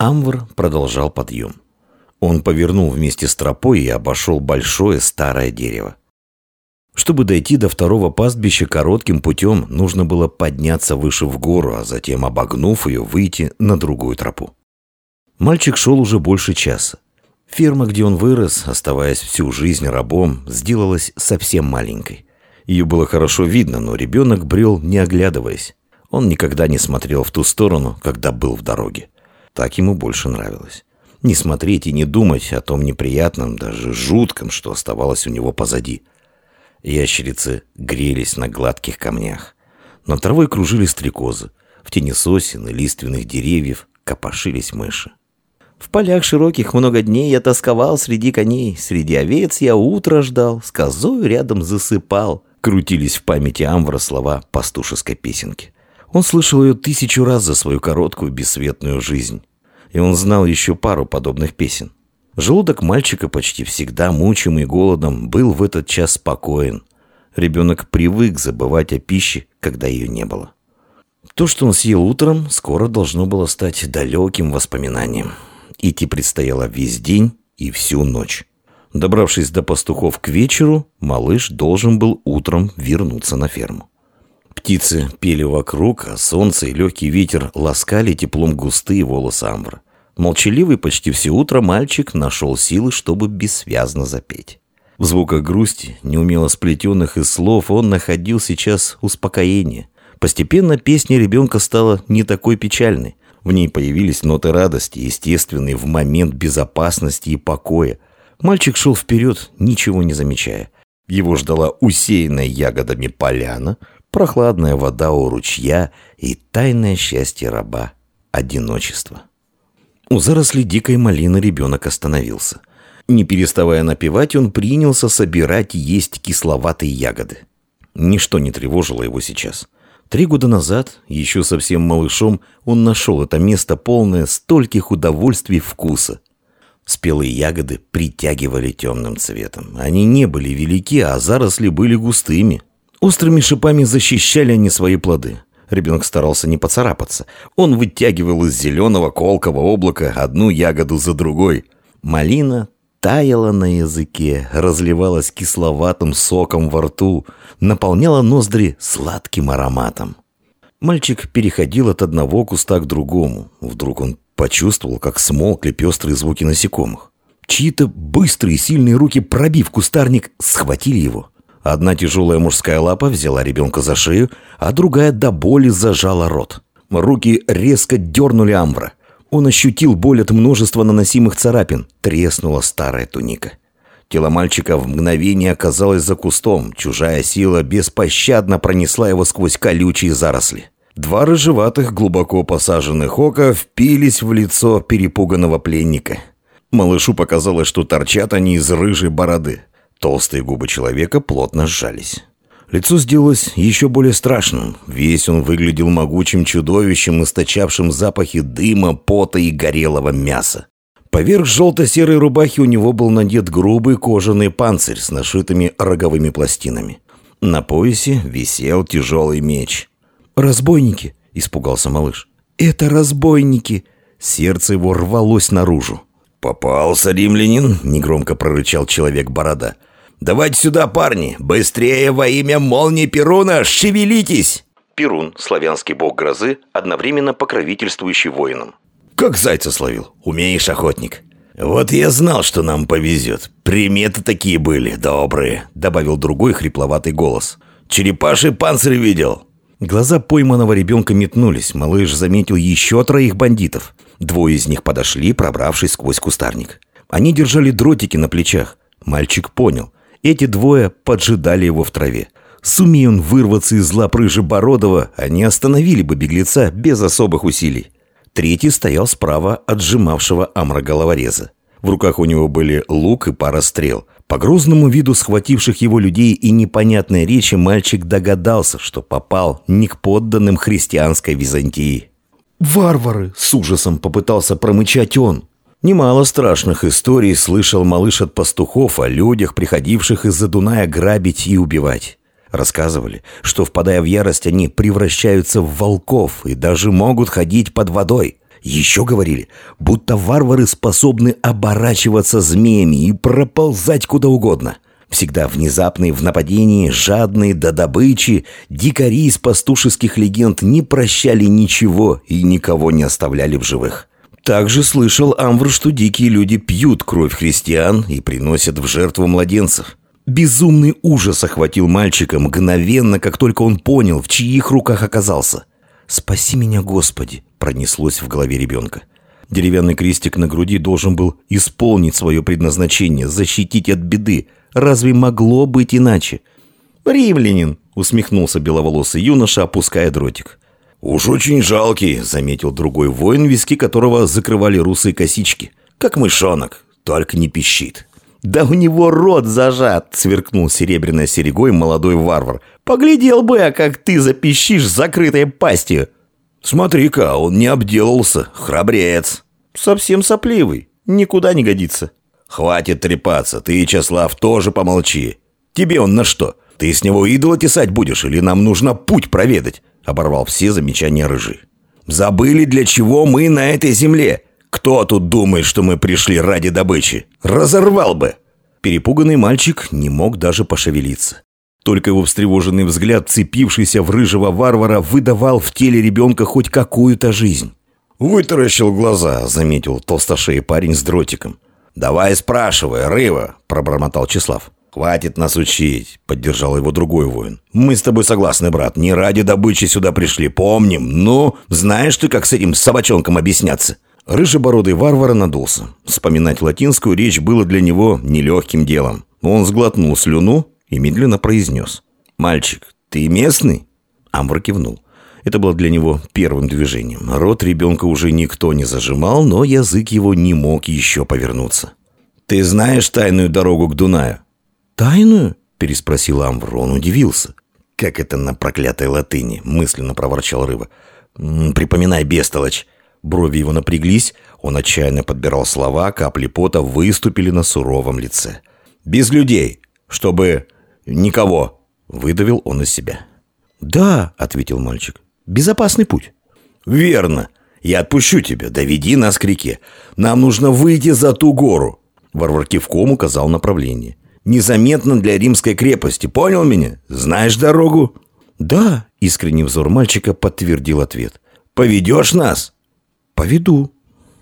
Амвр продолжал подъем. Он повернул вместе с тропой и обошел большое старое дерево. Чтобы дойти до второго пастбища коротким путем, нужно было подняться выше в гору, а затем, обогнув ее, выйти на другую тропу. Мальчик шел уже больше часа. Ферма, где он вырос, оставаясь всю жизнь рабом, сделалась совсем маленькой. Ее было хорошо видно, но ребенок брел, не оглядываясь. Он никогда не смотрел в ту сторону, когда был в дороге. Так ему больше нравилось. Не смотреть и не думать о том неприятном, даже жутком, что оставалось у него позади. Ящерицы грелись на гладких камнях. Над травой кружили стрекозы. В тени сосен и лиственных деревьев копошились мыши. В полях широких много дней я тосковал среди коней, среди овец я утро ждал, с козою рядом засыпал. Крутились в памяти Амвра слова пастушеской песенки. Он слышал ее тысячу раз за свою короткую бесцветную жизнь. И он знал еще пару подобных песен. Желудок мальчика, почти всегда мучимый голодом, был в этот час спокоен. Ребенок привык забывать о пище, когда ее не было. То, что он съел утром, скоро должно было стать далеким воспоминанием. Идти предстояло весь день и всю ночь. Добравшись до пастухов к вечеру, малыш должен был утром вернуться на ферму. Птицы пели вокруг, а солнце и легкий ветер ласкали теплом густые волосы амбра. Молчаливый почти все утро мальчик нашел силы, чтобы бессвязно запеть. В звуках грусти, неумело сплетенных из слов, он находил сейчас успокоение. Постепенно песня ребенка стала не такой печальной. В ней появились ноты радости, естественные в момент безопасности и покоя. Мальчик шел вперед, ничего не замечая. Его ждала усеянная ягодами поляна, прохладная вода у ручья и тайное счастье раба – одиночество. У зарослей дикой малины ребенок остановился. Не переставая напевать, он принялся собирать и есть кисловатые ягоды. Ничто не тревожило его сейчас. Три года назад, еще совсем малышом, он нашел это место полное стольких удовольствий вкуса. Спелые ягоды притягивали темным цветом. Они не были велики, а заросли были густыми – Острыми шипами защищали они свои плоды. Ребенок старался не поцарапаться. Он вытягивал из зеленого колкого облака одну ягоду за другой. Малина таяла на языке, разливалась кисловатым соком во рту, наполняла ноздри сладким ароматом. Мальчик переходил от одного куста к другому. Вдруг он почувствовал, как смолкли пестрые звуки насекомых. Чьи-то быстрые сильные руки, пробив кустарник, схватили его. Одна тяжелая мужская лапа взяла ребенка за шею, а другая до боли зажала рот. Руки резко дернули Амбра. Он ощутил боль от множества наносимых царапин. Треснула старая туника. Тело мальчика в мгновение оказалось за кустом. Чужая сила беспощадно пронесла его сквозь колючие заросли. Два рыжеватых, глубоко посаженных ока впились в лицо перепуганного пленника. Малышу показалось, что торчат они из рыжей бороды. Толстые губы человека плотно сжались. Лицо сделалось еще более страшным. Весь он выглядел могучим чудовищем, источавшим запахи дыма, пота и горелого мяса. Поверх желто-серой рубахи у него был надет грубый кожаный панцирь с нашитыми роговыми пластинами. На поясе висел тяжелый меч. «Разбойники!» – испугался малыш. «Это разбойники!» Сердце его рвалось наружу. «Попался, римлянин!» – негромко прорычал человек-борода – Давайте сюда, парни! Быстрее во имя молнии Перуна! Шевелитесь!» Перун, славянский бог грозы, одновременно покровительствующий воинам. «Как зайца словил! Умеешь, охотник!» «Вот я знал, что нам повезет. Приметы такие были, добрые», — добавил другой хрипловатый голос. «Черепаший панцирь видел». Глаза пойманного ребенка метнулись. Малыш заметил еще троих бандитов. Двое из них подошли, пробравшись сквозь кустарник. Они держали дротики на плечах. Мальчик понял. Эти двое поджидали его в траве. Сумей он вырваться из лап Рыжебородова, они остановили бы беглеца без особых усилий. Третий стоял справа от сжимавшего амра головореза. В руках у него были лук и пара стрел. По грозному виду схвативших его людей и непонятной речи мальчик догадался, что попал не к подданным христианской Византии. «Варвары!» – с ужасом попытался промычать он. Немало страшных историй слышал малыш от пастухов о людях, приходивших из-за Дуная грабить и убивать. Рассказывали, что, впадая в ярость, они превращаются в волков и даже могут ходить под водой. Еще говорили, будто варвары способны оборачиваться змеями и проползать куда угодно. Всегда внезапные в нападении, жадные до добычи, дикари из пастушеских легенд не прощали ничего и никого не оставляли в живых. Также слышал Амвр, что дикие люди пьют кровь христиан и приносят в жертву младенцев. Безумный ужас охватил мальчика мгновенно, как только он понял, в чьих руках оказался. «Спаси меня, Господи!» – пронеслось в голове ребенка. Деревянный крестик на груди должен был исполнить свое предназначение, защитить от беды. Разве могло быть иначе? «Римлянин!» – усмехнулся беловолосый юноша, опуская дротик. «Уж очень жалкий», — заметил другой воин, виски которого закрывали русые косички. «Как мышонок, только не пищит». «Да у него рот зажат!» — сверкнул серебряной серегой молодой варвар. «Поглядел бы, а как ты запищишь закрытой пастью!» «Смотри-ка, он не обделался, храбрец!» «Совсем сопливый, никуда не годится!» «Хватит трепаться, ты, Часлав, тоже помолчи! Тебе он на что? Ты с него идола тесать будешь или нам нужно путь проведать?» Оборвал все замечания рыжий. «Забыли, для чего мы на этой земле? Кто тут думает, что мы пришли ради добычи? Разорвал бы!» Перепуганный мальчик не мог даже пошевелиться. Только его встревоженный взгляд, цепившийся в рыжего варвара, выдавал в теле ребенка хоть какую-то жизнь. «Вытаращил глаза», — заметил толстошей парень с дротиком. «Давай спрашивай, Рыва», — пробормотал Числав. «Хватит нас учить», — поддержал его другой воин. «Мы с тобой согласны, брат. Не ради добычи сюда пришли, помним. Ну, знаешь ты, как с этим собачонком объясняться?» Рыжебородый варвар надулся. Вспоминать латинскую речь было для него нелегким делом. Он сглотнул слюну и медленно произнес. «Мальчик, ты местный?» Амбр кивнул. Это было для него первым движением. Рот ребенка уже никто не зажимал, но язык его не мог еще повернуться. «Ты знаешь тайную дорогу к Дунаю?» «Тайную?» – переспросил Амвр. Он удивился. «Как это на проклятой латыни?» – мысленно проворчал рыба. «Припоминай, бестолочь!» Брови его напряглись, он отчаянно подбирал слова, капли пота выступили на суровом лице. «Без людей, чтобы никого!» – выдавил он из себя. «Да», – ответил мальчик, – «безопасный путь». «Верно. Я отпущу тебя. Доведи нас к реке. Нам нужно выйти за ту гору». Варвар кивком указал направление незаметно для римской крепости. Понял меня? Знаешь дорогу?» «Да», — искренний взор мальчика подтвердил ответ. «Поведешь нас?» «Поведу»,